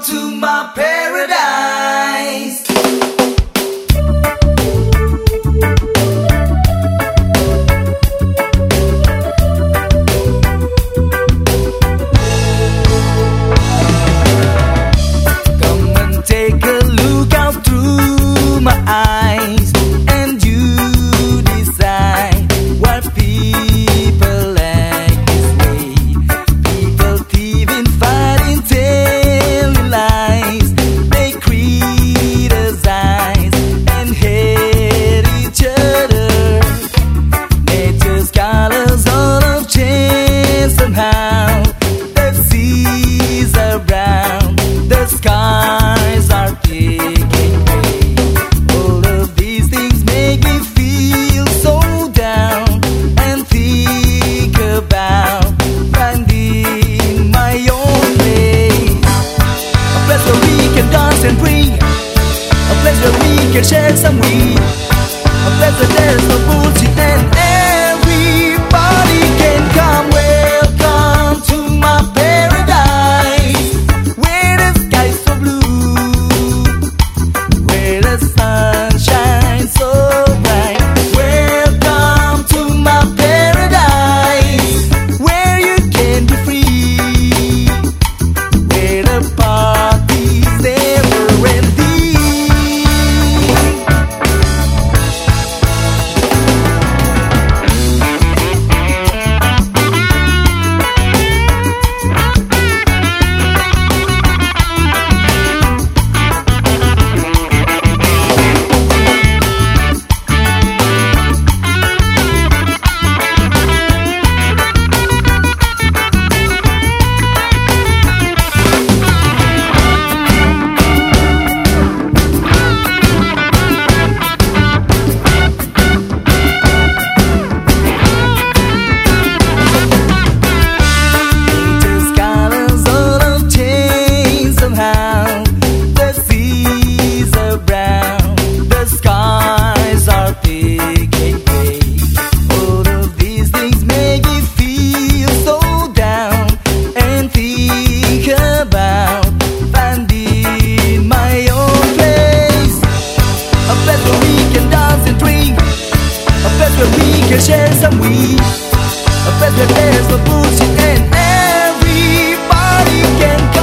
to my can share some weed. A pleasant dance. can share some weed. But there's no pussy, and everybody can.